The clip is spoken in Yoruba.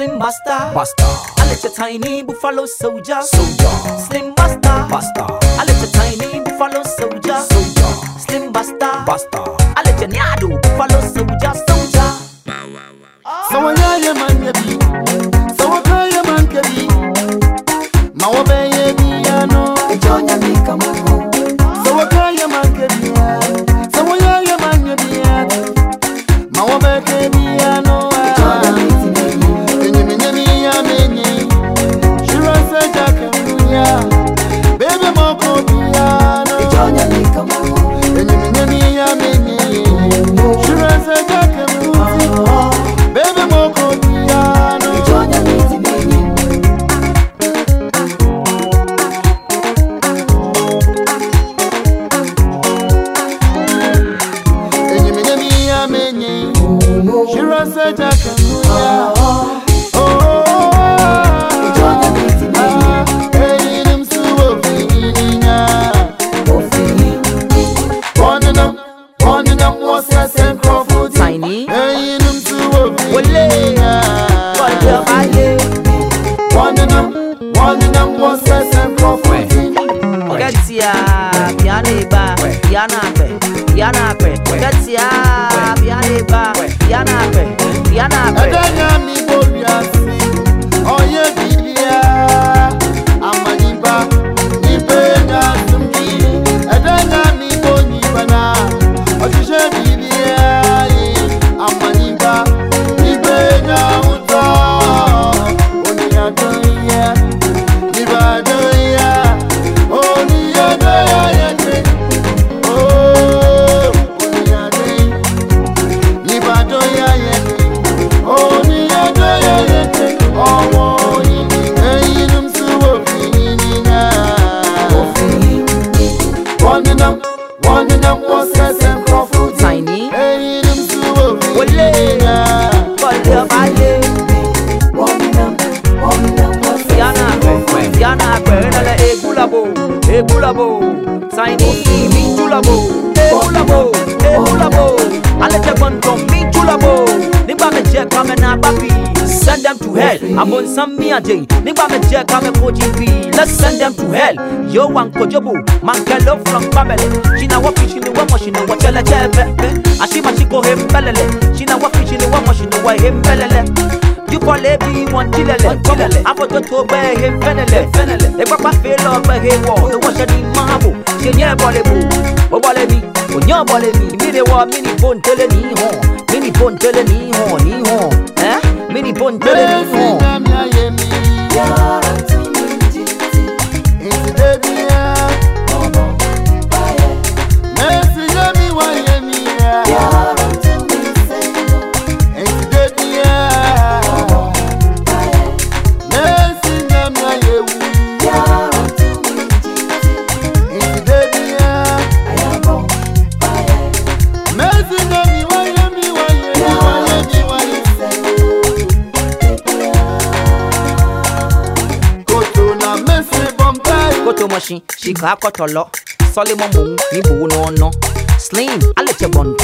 Slim master, Buster. I let your tiny buffalo soldier. Soldier. Slim master, Buster. I let your tiny buffalo soldier. Soldier. Yana kwe, get ya, Yana kwe, Yana kwe, Yana kwe. Egulabo, Saini, Egulabo, Egulabo, Egulabo, I'll let the gun come, me jẹ́ ká mẹ́ náà bá bí. Send them to hell, àbọ̀nsán mi àjẹ́ nígbà mi jẹ́ ká mẹ́ kojú bí. Let's send them to hell, yóò wà nkojúbò, mangelo from family. Ṣìnà wọ́pì ṣìnà wọ́mọ̀ ṣìnà wọ́ tẹ́lẹ̀tẹ́ bẹ́ẹ̀. Àṣìmàṣìkò he mbẹ́lẹ̀lẹ̀, ṣìnà wọ́pì ṣìnà wọ́mọ̀ ṣìnà wọ́ he mbẹ́lẹ̀lẹ̀. Jùpọ̀ lẹ́bi wọn tilẹ̀lẹ̀, àbọ̀jọ́tò bẹ́ẹ̀ he fẹ́lẹ̀lẹ̀. Ìpápá fẹ́ lọ bẹ́ẹ̀ he wọ̀, ìwọ́ṣẹ́ ni máa bò, ṣe ní ẹ̀bọ̀lẹ̀ bò, ó bọ̀lẹ̀ mi, òyìn ọ̀bọ̀lẹ̀ mi, ìbí बोन चले नी हो नी हो हैं मेरी बोन चले नी हो photo machine, she got a lot. Solomon Moon, Nibu no no. Slim, I'll let you bon